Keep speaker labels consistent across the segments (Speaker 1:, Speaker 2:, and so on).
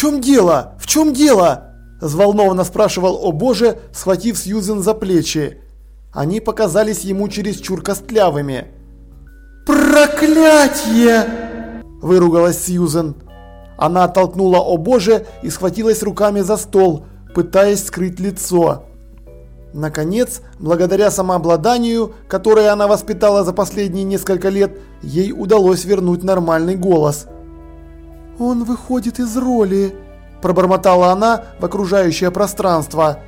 Speaker 1: чем дело? В чем дело?» – взволнованно спрашивал о боже, схватив Сьюзен за плечи. Они показались ему чересчур костлявыми.
Speaker 2: «Проклятье!»
Speaker 1: – выругалась Сьюзен. Она оттолкнула о боже и схватилась руками за стол, пытаясь скрыть лицо. Наконец, благодаря самообладанию, которое она воспитала за последние несколько лет, ей удалось вернуть нормальный голос.
Speaker 2: «Он выходит из роли», –
Speaker 1: пробормотала она в окружающее пространство.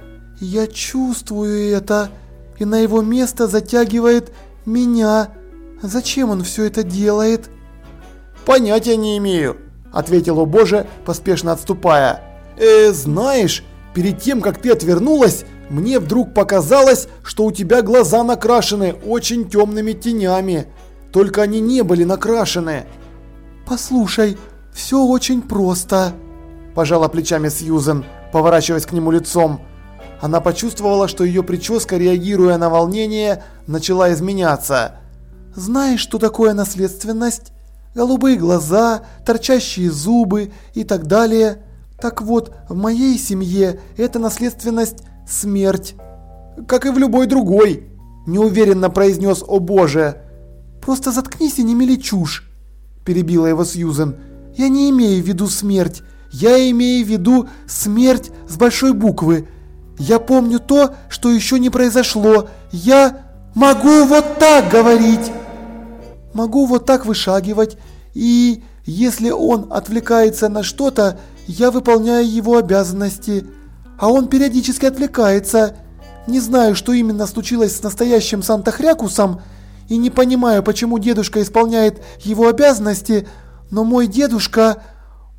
Speaker 2: «Я чувствую это, и на его место затягивает меня. Зачем он все это делает?»
Speaker 1: «Понятия не имею», – ответил о боже, поспешно отступая. «Э, знаешь, перед тем, как ты отвернулась, мне вдруг показалось, что у тебя глаза накрашены очень темными тенями. Только они не были накрашены.
Speaker 2: Послушай, все очень просто.
Speaker 1: Пожала плечами Сьюзен, поворачиваясь к нему лицом. Она почувствовала, что ее прическа, реагируя на волнение, начала изменяться.
Speaker 2: Знаешь, что такое наследственность? Голубые глаза, торчащие зубы и так далее. Так вот, в моей семье эта наследственность смерть.
Speaker 1: Как и в любой другой, неуверенно произнес «О боже».
Speaker 2: Просто заткнись и не мели чушь, перебила его Сьюзен. Я не имею в виду смерть, я имею в виду смерть с большой буквы. Я помню то, что еще не произошло. Я могу вот так говорить. Могу вот так вышагивать. И если он отвлекается на что-то, я выполняю его обязанности а он периодически отвлекается. Не знаю, что именно случилось с настоящим Санта-Хрякусом, и не понимаю, почему дедушка исполняет его обязанности, но мой дедушка,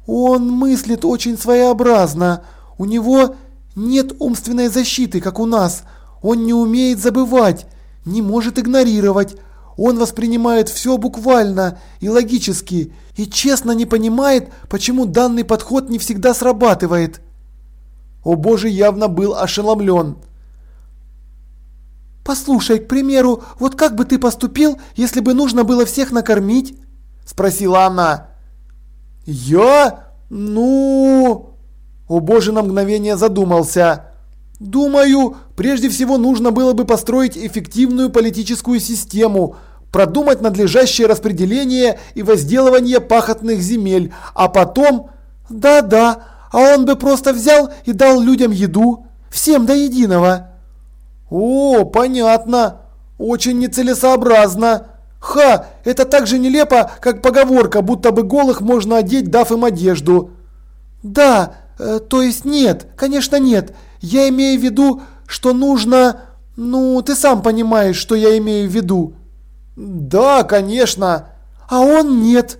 Speaker 2: он мыслит очень своеобразно. У него нет умственной защиты, как у нас. Он не умеет забывать, не может игнорировать. Он воспринимает все буквально и логически, и честно не понимает, почему данный подход не всегда срабатывает.
Speaker 1: О боже явно был ошеломлен.
Speaker 2: «Послушай, к примеру, вот как бы ты поступил, если бы нужно было всех накормить?»
Speaker 1: Спросила она. «Я? Ну...» О боже на мгновение задумался. «Думаю, прежде всего нужно было бы построить эффективную политическую систему, продумать надлежащее распределение и возделывание пахотных земель, а потом...»
Speaker 2: «Да-да, а он бы просто взял и дал людям еду, всем до единого.
Speaker 1: О, понятно. Очень нецелесообразно. Ха, это так же нелепо, как поговорка, будто бы голых можно одеть, дав им одежду.
Speaker 2: Да, э, то есть нет, конечно нет. Я имею в виду, что нужно... Ну, ты сам понимаешь, что я имею в виду.
Speaker 1: Да, конечно.
Speaker 2: А он нет.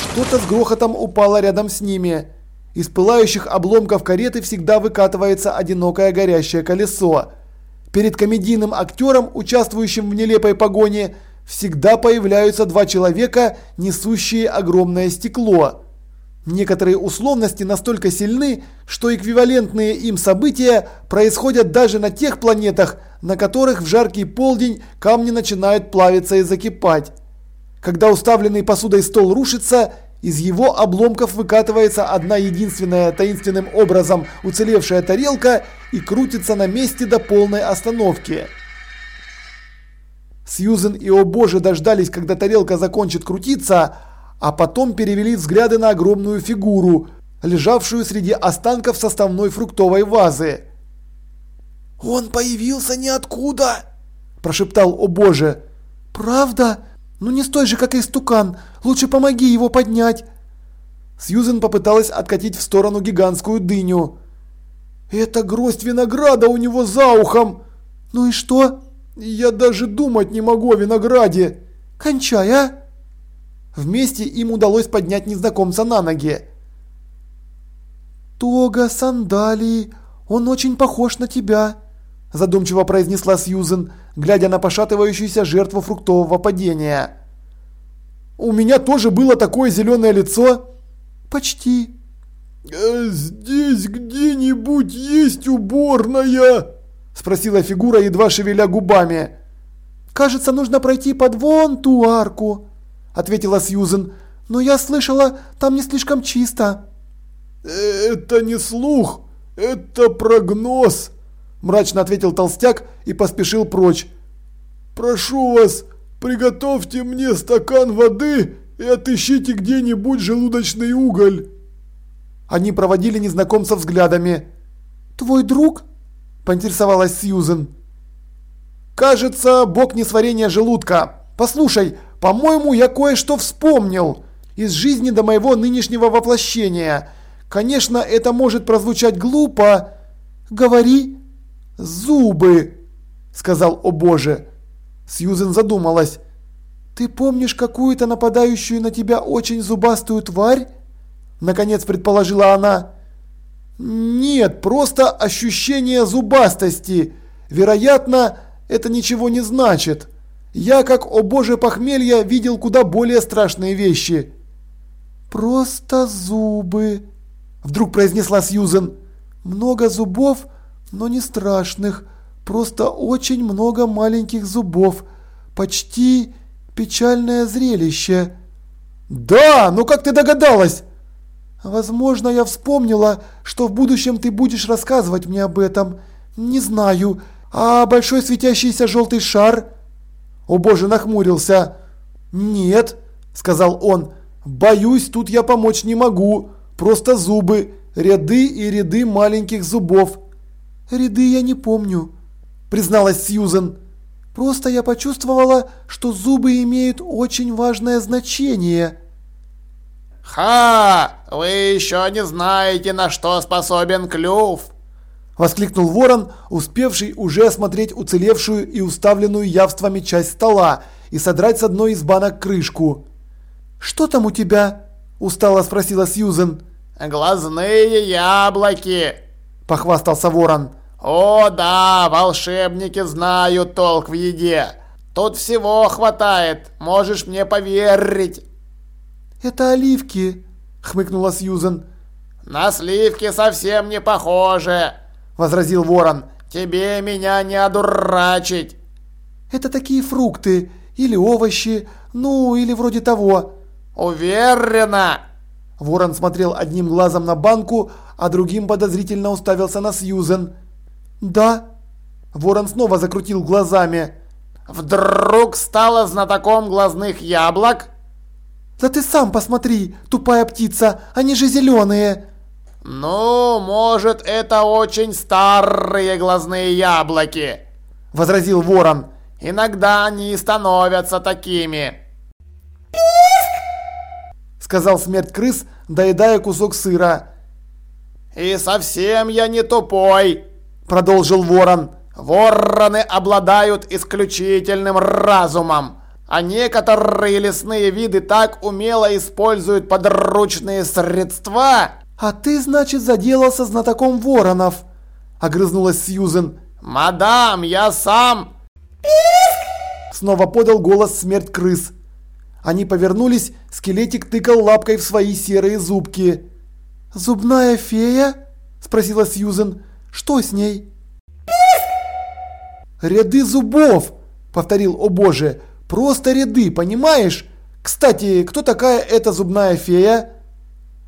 Speaker 1: Что-то с грохотом упало рядом с ними. Из пылающих обломков кареты всегда выкатывается одинокое горящее колесо. Перед комедийным актером, участвующим в нелепой погоне, всегда появляются два человека, несущие огромное стекло. Некоторые условности настолько сильны, что эквивалентные им события происходят даже на тех планетах, на которых в жаркий полдень камни начинают плавиться и закипать. Когда уставленный посудой стол рушится, из его обломков выкатывается одна единственная таинственным образом уцелевшая тарелка и крутится на месте до полной остановки. Сьюзен и о боже дождались, когда тарелка закончит крутиться, а потом перевели взгляды на огромную фигуру, лежавшую среди останков составной фруктовой вазы.
Speaker 2: «Он появился ниоткуда!»
Speaker 1: – прошептал о боже.
Speaker 2: «Правда? Ну не стой же, как истукан. Лучше помоги его поднять.
Speaker 1: Сьюзен попыталась откатить в сторону гигантскую дыню. Это гроздь винограда у него за ухом.
Speaker 2: Ну и что?
Speaker 1: Я даже думать не могу о винограде.
Speaker 2: Кончай, а?
Speaker 1: Вместе им удалось поднять незнакомца на ноги.
Speaker 2: Тога, сандалии, он очень похож на тебя
Speaker 1: задумчиво произнесла Сьюзен, глядя на пошатывающуюся жертву фруктового падения. У меня тоже было такое зеленое лицо.
Speaker 2: Почти.
Speaker 1: «Э, «Здесь где-нибудь есть уборная?» Спросила фигура, едва шевеля губами.
Speaker 2: «Кажется, нужно пройти под вон ту арку», ответила Сьюзен. «Но я слышала, там не слишком чисто».
Speaker 1: «Это не слух, это прогноз», – мрачно ответил толстяк и поспешил прочь. «Прошу вас, приготовьте мне стакан воды и отыщите где-нибудь желудочный уголь». Они проводили незнакомца взглядами.
Speaker 2: «Твой друг?» – поинтересовалась Сьюзен.
Speaker 1: «Кажется, бог несварения желудка. Послушай, по-моему, я кое-что вспомнил из жизни до моего нынешнего воплощения. Конечно, это может прозвучать глупо. Говори. Зубы, сказал о боже. Сьюзен задумалась. Ты помнишь какую-то нападающую на тебя очень зубастую тварь? Наконец предположила она. Нет, просто ощущение зубастости. Вероятно, это ничего не значит. Я, как о боже похмелья, видел куда более страшные вещи. «Просто зубы», – вдруг произнесла Сьюзен. «Много зубов, но не страшных. Просто очень много маленьких зубов. Почти печальное зрелище». «Да, но как ты догадалась?» «Возможно, я вспомнила, что в будущем ты будешь рассказывать мне об этом. Не знаю. А большой светящийся желтый шар?» О боже, нахмурился. «Нет», – сказал он, Боюсь, тут я помочь не могу. Просто зубы, ряды и ряды маленьких зубов. Ряды я не помню, призналась Сьюзен. Просто я почувствовала, что зубы имеют очень важное значение.
Speaker 3: «Ха! Вы еще не знаете, на что способен клюв!»
Speaker 1: Воскликнул ворон, успевший уже осмотреть уцелевшую и уставленную явствами часть стола и содрать с одной из банок крышку. «Что там у тебя?» – устало спросила Сьюзен.
Speaker 3: «Глазные яблоки!»
Speaker 1: – похвастался ворон.
Speaker 3: «О да, волшебники знают толк в еде. Тут всего хватает, можешь мне поверить».
Speaker 1: «Это оливки», – хмыкнула Сьюзен.
Speaker 3: «На сливки совсем не похоже», – возразил ворон. «Тебе меня не одурачить».
Speaker 1: «Это такие фрукты или овощи, ну или вроде того»,
Speaker 3: «Уверена!»
Speaker 1: Ворон смотрел одним глазом на банку, а другим подозрительно уставился на Сьюзен. «Да». Ворон снова закрутил глазами.
Speaker 3: «Вдруг стала знатоком глазных яблок?»
Speaker 1: «Да ты сам посмотри, тупая птица, они же зеленые!»
Speaker 3: «Ну, может, это очень старые глазные яблоки», – возразил ворон. «Иногда они становятся такими»
Speaker 1: сказал смерть крыс, доедая кусок сыра.
Speaker 3: «И совсем я не тупой!» – продолжил ворон. «Вороны обладают исключительным разумом, а некоторые лесные виды так умело используют подручные средства».
Speaker 1: «А ты, значит, заделался знатоком воронов?» – огрызнулась Сьюзен.
Speaker 3: «Мадам, я сам...»
Speaker 1: Снова подал голос смерть крыс. Они повернулись, скелетик тыкал лапкой в свои серые зубки. «Зубная фея?» – спросила Сьюзен. «Что с ней?» «Ряды зубов!» – повторил, о боже. «Просто ряды, понимаешь? Кстати, кто такая эта зубная фея?»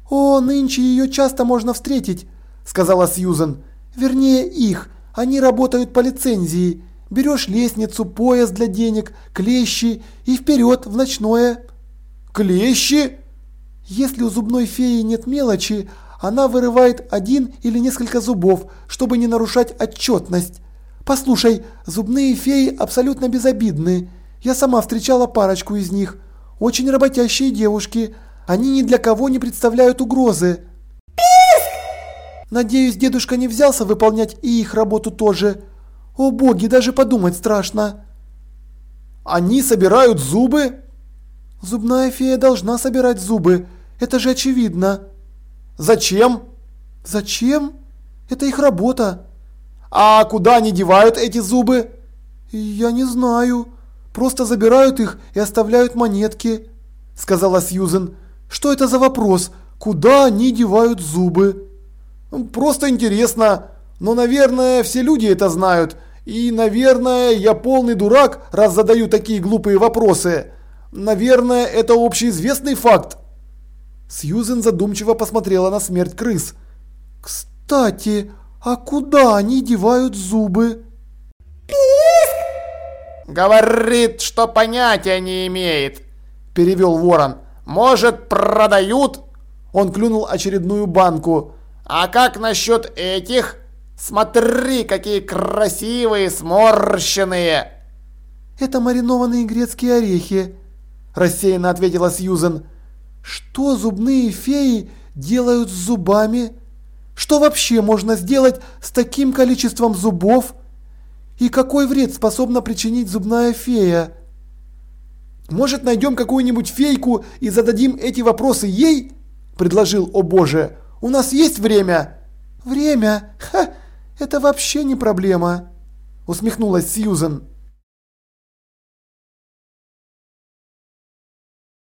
Speaker 1: «О, нынче ее часто можно встретить», – сказала Сьюзен. «Вернее, их. Они работают по лицензии. Берешь лестницу, пояс для денег, клещи и вперед в ночное.
Speaker 3: Клещи?
Speaker 1: Если у зубной феи нет мелочи, она вырывает один или несколько зубов, чтобы не нарушать отчетность. Послушай, зубные феи абсолютно безобидны. Я сама встречала парочку из них. Очень работящие девушки. Они ни для кого не представляют угрозы. Надеюсь, дедушка не взялся выполнять и их работу тоже. О боги, даже подумать страшно.
Speaker 3: Они собирают зубы?
Speaker 1: Зубная фея должна собирать зубы. Это же очевидно.
Speaker 3: Зачем?
Speaker 1: Зачем? Это их работа.
Speaker 3: А куда они девают эти зубы?
Speaker 1: Я не знаю. Просто забирают их и оставляют монетки, сказала Сьюзен. Что это за вопрос? Куда они девают зубы?
Speaker 3: Просто интересно. Но, наверное, все люди это знают. И, наверное, я полный дурак, раз задаю такие глупые вопросы. Наверное, это общеизвестный факт.
Speaker 4: Сьюзен задумчиво посмотрела на смерть крыс.
Speaker 1: «Кстати, а куда они девают зубы?»
Speaker 3: «Говорит, что понятия не имеет», – перевел ворон. «Может, продают?» Он клюнул очередную банку. «А как насчет этих? Смотри, какие красивые, сморщенные!»
Speaker 1: «Это маринованные грецкие орехи», – рассеянно ответила Сьюзен. «Что зубные феи делают с зубами? Что вообще можно сделать с таким количеством зубов? И какой вред способна причинить зубная фея?»
Speaker 4: «Может, найдем какую-нибудь фейку и зададим эти вопросы ей?» – предложил, о боже. «У нас есть время?»
Speaker 1: «Время? Ха! Это вообще не проблема!» – усмехнулась Сьюзен.